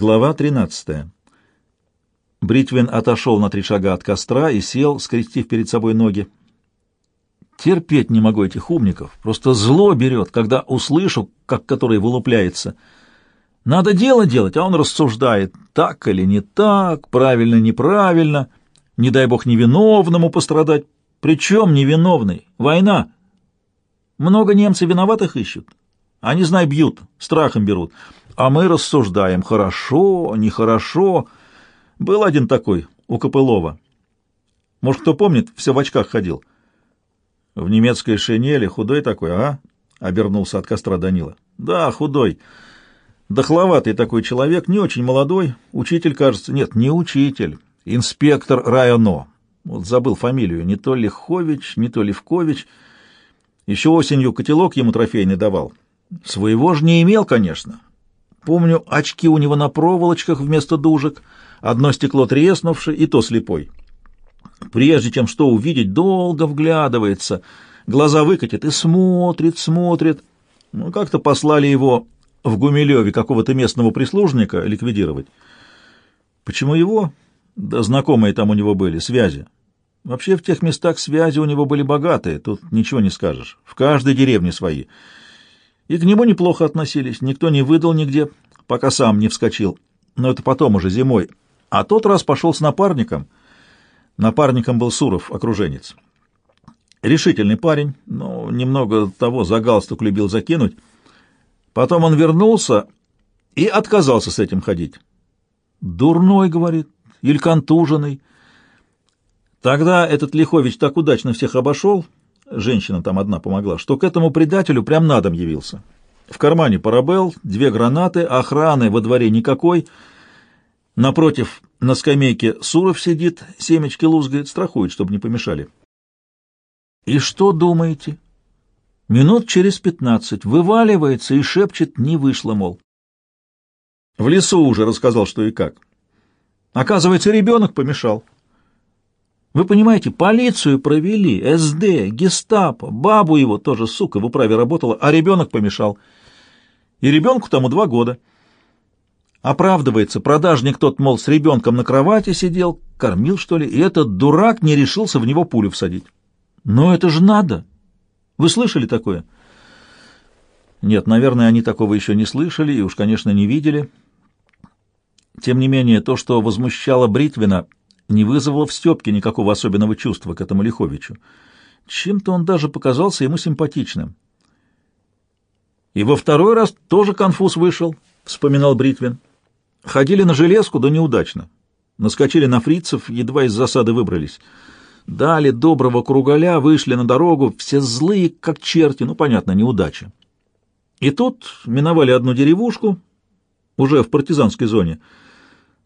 Глава 13. Бритвин отошел на три шага от костра и сел, скрестив перед собой ноги. Терпеть не могу этих умников. Просто зло берет, когда услышу, как который вылупляется. Надо дело делать, а он рассуждает, так или не так, правильно, неправильно. Не дай бог невиновному пострадать. Причем невиновный? Война. Много немцы виноватых ищут. Они, знай, бьют, страхом берут. А мы рассуждаем, хорошо, нехорошо. Был один такой у Копылова. Может, кто помнит, все в очках ходил. В немецкой шинели, худой такой, а? Обернулся от костра Данила. Да, худой. Дохловатый такой человек, не очень молодой. Учитель, кажется. Нет, не учитель. Инспектор районо. Вот забыл фамилию. Не то Лихович, не то Левкович. Еще осенью котелок ему трофейный давал. Своего же не имел, конечно. Помню, очки у него на проволочках вместо дужек, одно стекло треснувшее, и то слепой. Прежде чем что увидеть, долго вглядывается, глаза выкатит и смотрит, смотрит. Ну, как-то послали его в Гумилеве какого-то местного прислужника ликвидировать. Почему его? Да знакомые там у него были, связи. Вообще в тех местах связи у него были богатые, тут ничего не скажешь. В каждой деревне свои. И к нему неплохо относились, никто не выдал нигде, пока сам не вскочил. Но это потом уже зимой. А тот раз пошел с напарником — Напарником был Суров, окруженец. Решительный парень, но немного того за галстук любил закинуть. Потом он вернулся и отказался с этим ходить. «Дурной, — говорит, — или контуженный». Тогда этот Лихович так удачно всех обошел, женщина там одна помогла, что к этому предателю прям на дом явился. В кармане парабел, две гранаты, охраны во дворе никакой. Напротив на скамейке Суров сидит, семечки лузгает, страхует, чтобы не помешали. И что думаете? Минут через пятнадцать вываливается и шепчет, не вышло, мол. В лесу уже рассказал, что и как. Оказывается, ребенок помешал. Вы понимаете, полицию провели, СД, гестапо, бабу его тоже, сука, в управе работала, а ребенок помешал. И ребенку тому два года. Оправдывается, продажник тот, мол, с ребенком на кровати сидел, кормил, что ли, и этот дурак не решился в него пулю всадить. Но это же надо! Вы слышали такое? Нет, наверное, они такого еще не слышали и уж, конечно, не видели. Тем не менее, то, что возмущало Бритвина, не вызвало в Степке никакого особенного чувства к этому Лиховичу. Чем-то он даже показался ему симпатичным. И во второй раз тоже конфуз вышел, вспоминал Бритвин. Ходили на железку, да неудачно. Наскочили на фрицев, едва из засады выбрались. Дали доброго кругаля, вышли на дорогу, все злые, как черти, ну, понятно, неудача. И тут миновали одну деревушку, уже в партизанской зоне.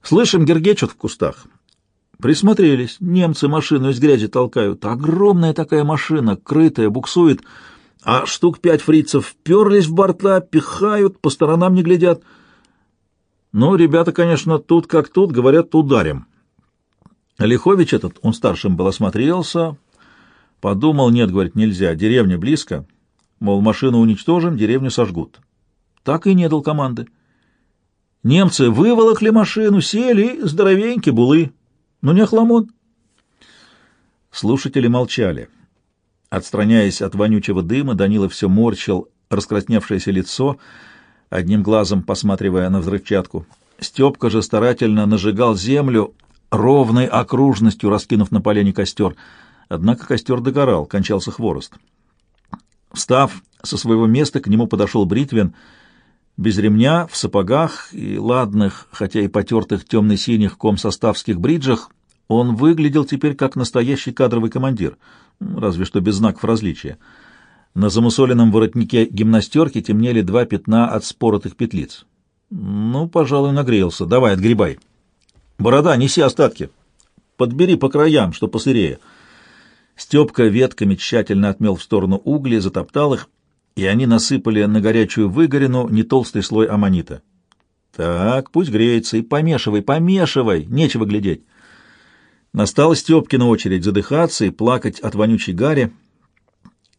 Слышим, гергечут в кустах. Присмотрелись. Немцы машину из грязи толкают. Огромная такая машина, крытая, буксует. А штук пять фрицев вперлись в борта, пихают, по сторонам не глядят — ну, ребята, конечно, тут как тут, говорят, ударим. Лихович этот, он старшим был, осмотрелся, подумал, нет, говорит, нельзя, деревня близко, мол, машину уничтожим, деревню сожгут. Так и не дал команды. Немцы выволокли машину, сели, здоровенькие булы. Ну, не охламон. Слушатели молчали. Отстраняясь от вонючего дыма, Данила все морщил раскрасневшееся лицо — одним глазом посматривая на взрывчатку. Степка же старательно нажигал землю, ровной окружностью раскинув на полене костер. Однако костер догорал, кончался хворост. Встав со своего места, к нему подошел Бритвин, без ремня, в сапогах и ладных, хотя и потертых темно-синих комсоставских бриджах, он выглядел теперь как настоящий кадровый командир, разве что без знаков различия. На замусоленном воротнике гимнастерки темнели два пятна от споротых петлиц. Ну, пожалуй, нагрелся. Давай, отгребай. Борода, неси остатки. Подбери по краям, что посырее. Степка ветками тщательно отмел в сторону угли, затоптал их, и они насыпали на горячую выгорину не толстый слой аммонита. Так, пусть греется, и помешивай, помешивай, нечего глядеть. Настала Степкина очередь задыхаться и плакать от вонючей гари,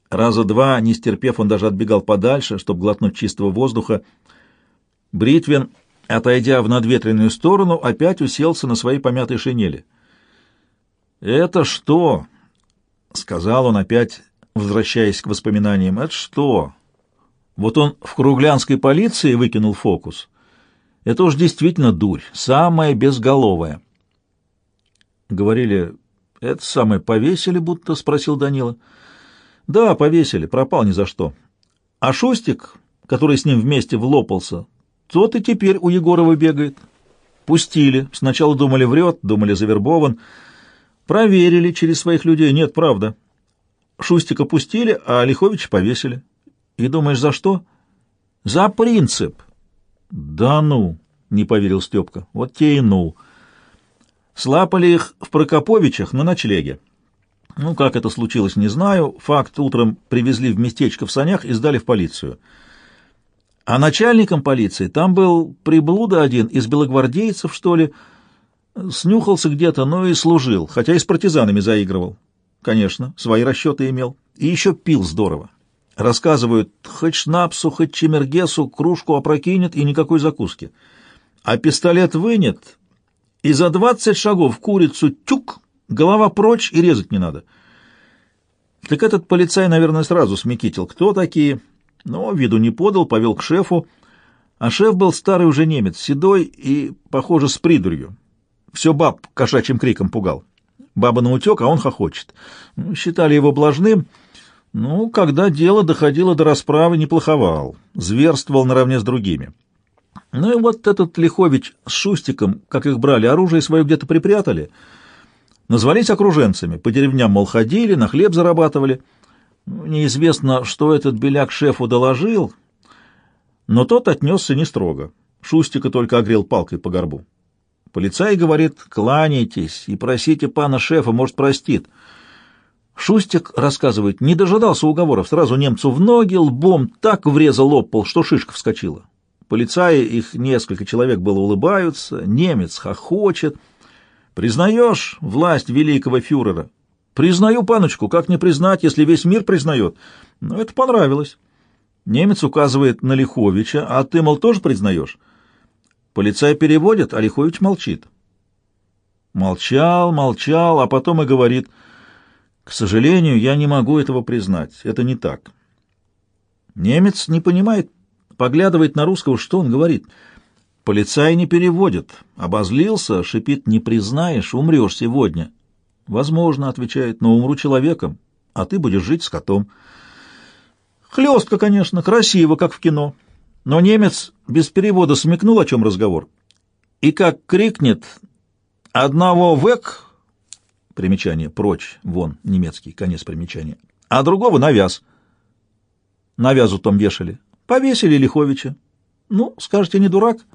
Раза два, не стерпев, он даже отбегал подальше, чтобы глотнуть чистого воздуха. Бритвин отойдя в надветренную сторону, опять уселся на своей помятой шинели. «Это что?» — сказал он опять, возвращаясь к воспоминаниям. «Это что? Вот он в круглянской полиции выкинул фокус. Это уж действительно дурь, самая безголовая». Говорили, это самое повесили будто, — спросил Данила. Да, повесили, пропал ни за что. А Шустик, который с ним вместе влопался, тот и теперь у Егорова бегает. Пустили. Сначала думали врет, думали завербован. Проверили через своих людей. Нет, правда. Шустика пустили, а Лиховича повесили. И думаешь, за что? За принцип. Да ну, не поверил Степка. Вот те и ну. Слапали их в Прокоповичах на ночлеге. Ну, как это случилось, не знаю. Факт утром привезли в местечко в санях и сдали в полицию. А начальником полиции там был приблуда один из белогвардейцев, что ли, снюхался где-то, но и служил, хотя и с партизанами заигрывал. Конечно, свои расчеты имел. И еще пил здорово. Рассказывают, хоть шнапсу, хоть чемергесу, кружку опрокинет и никакой закуски. А пистолет вынет, и за двадцать шагов курицу тюк, голова прочь и резать не надо. Так этот полицай, наверное, сразу смекитил, кто такие, но виду не подал, повел к шефу, а шеф был старый уже немец, седой и, похоже, с придурью. Все баб кошачьим криком пугал. Баба наутек, а он хохочет. Ну, считали его блажным, ну, когда дело доходило до расправы, не плоховал, зверствовал наравне с другими. Ну и вот этот Лихович с Шустиком, как их брали, оружие свое где-то припрятали, назвались окруженцами, по деревням, мол, ходили, на хлеб зарабатывали. Ну, неизвестно, что этот беляк шефу доложил, но тот отнесся не строго. Шустика только огрел палкой по горбу. Полицай говорит, кланяйтесь и просите пана шефа, может, простит. Шустик, рассказывает, не дожидался уговоров, сразу немцу в ноги, лбом так врезал об что шишка вскочила. Полицаи, их несколько человек было, улыбаются, немец хохочет. «Признаешь власть великого фюрера?» «Признаю, паночку, как не признать, если весь мир признает?» Но это понравилось. Немец указывает на Лиховича, а ты, мол, тоже признаешь? Полицай переводит, а Лихович молчит. Молчал, молчал, а потом и говорит, «К сожалению, я не могу этого признать, это не так». Немец не понимает, поглядывает на русского, что он говорит. Полицай не переводит. Обозлился, шипит, не признаешь, умрешь сегодня. Возможно, отвечает, но умру человеком, а ты будешь жить с котом. Хлестко, конечно, красиво, как в кино. Но немец без перевода смекнул, о чем разговор. И как крикнет «Одного век!» Примечание «прочь», вон, немецкий, конец примечания. А другого навяз. Навязу том вешали. Повесили Лиховича. Ну, скажете, не дурак? —